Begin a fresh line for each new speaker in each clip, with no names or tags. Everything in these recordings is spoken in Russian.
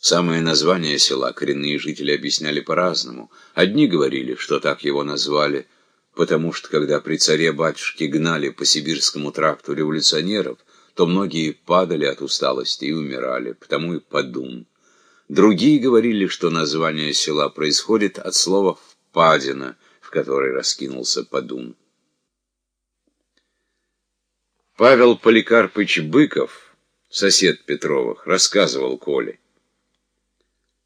Самое название села коренные жители объясняли по-разному. Одни говорили, что так его назвали, потому что, когда при царе-батюшке гнали по сибирскому тракту революционеров, то многие падали от усталости и умирали, потому и подум. Другие говорили, что название села происходит от слова «впадина», в которой раскинулся подум. Павел Поликарпыч Быков, сосед Петровых, рассказывал Коле.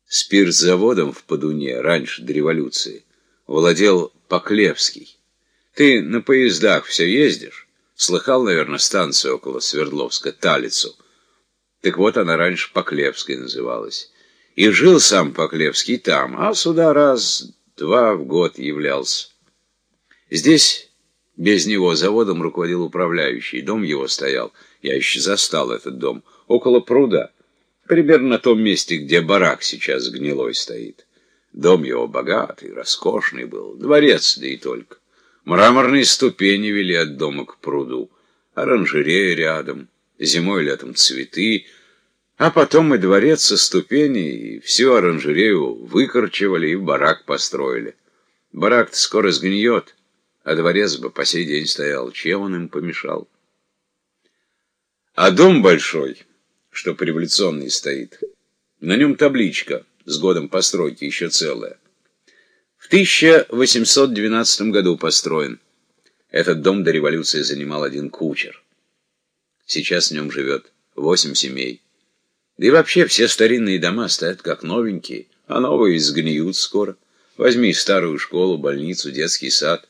Спиртзаводом в Подуне раньше до революции владел Поклевский. Ты на поездах все ездишь? Слыхал, наверное, станцию около Свердловска, Талицу. Так вот, она раньше Поклевской называлась. И жил сам Поклевский там, а сюда раз-два в год являлся. Здесь без него заводом руководил управляющий, дом его стоял, я еще застал этот дом, около пруда. Примерно на том месте, где барак сейчас гнилой стоит. Дом его богатый, роскошный был, дворец, да и только. Мраморные ступени вели от дома к пруду, оранжерея рядом, зимой и летом цветы, а потом и дворец со ступеней, и всю оранжерею выкорчевали и барак построили. Барак-то скоро сгниет, а дворец бы по сей день стоял. Чем он им помешал? А дом большой что революционный стоит. На нем табличка с годом постройки еще целая. В 1812 году построен. Этот дом до революции занимал один кучер. Сейчас в нем живет восемь семей. Да и вообще все старинные дома стоят как новенькие, а новые сгниют скоро. Возьми старую школу, больницу, детский сад.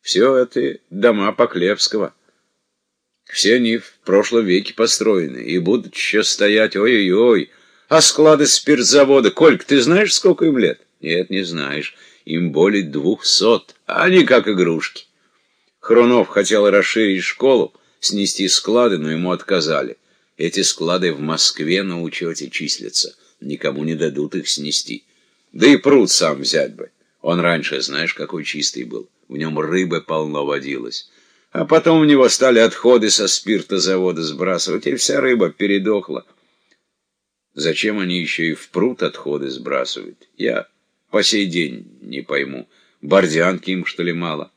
Все это дома Поклевского. Все они в прошлом веке построены и будут еще стоять, ой-ой-ой. А склады спиртзавода, Кольк, ты знаешь, сколько им лет? Нет, не знаешь. Им более двухсот, а они как игрушки. Хрунов хотел расширить школу, снести склады, но ему отказали. Эти склады в Москве на учете числятся. Никому не дадут их снести. Да и пруд сам взять бы. Он раньше, знаешь, какой чистый был. В нем рыбы полно водилось. А потом у него стали отходы со спиртозавода сбрасывать, и вся рыба передохла. Зачем они еще и в пруд отходы сбрасывают? Я по сей день не пойму. Бордянки им, что ли, мало?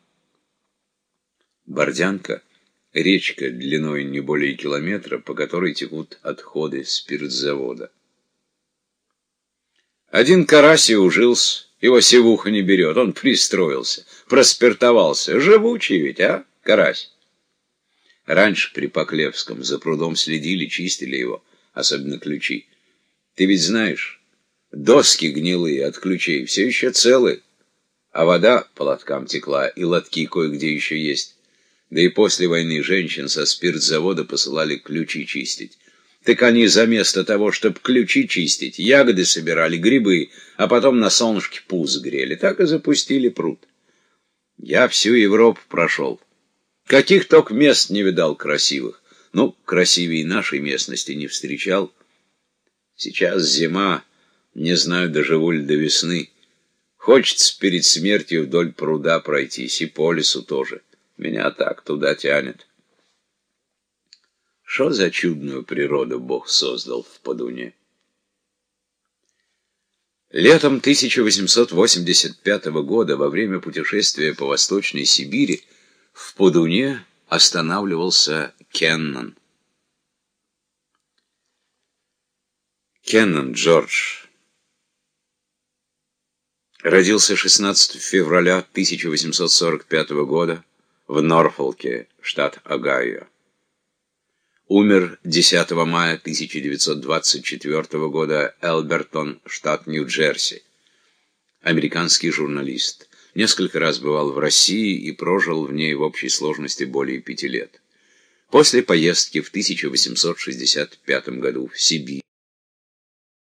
Бордянка — речка длиной не более километра, по которой текут отходы спиртзавода. Один караси ужился, его севуха не берет, он пристроился, проспиртовался. Живучий ведь, а? Карась. Раньше при Поклевском за прудом следили, чистили его, особенно ключи. Ты ведь знаешь, доски гнилые от ключей все еще целы, а вода по лоткам текла, и лотки кое-где еще есть. Да и после войны женщин со спиртзавода посылали ключи чистить. Так они заместо того, чтобы ключи чистить, ягоды собирали, грибы, а потом на солнышке пуз грели. Так и запустили пруд. Я всю Европу прошел. Каких только мест не видал красивых. Ну, красивее нашей местности не встречал. Сейчас зима, не знаю, доживу ли до весны. Хочется перед смертью вдоль пруда пройтись, и по лесу тоже. Меня так туда тянет. Что за чудную природу Бог создал в Подуне? Летом 1885 года, во время путешествия по Восточной Сибири, в Подуне останавливался Кеннон. Кеннон Джордж родился 16 февраля 1845 года в Норфолке, штат Огайо. Умер 10 мая 1924 года Элбертон, штат Нью-Джерси. Американский журналист несколько раз бывал в России и прожил в ней в общей сложности более пяти лет. После поездки в 1865 году в Сибирь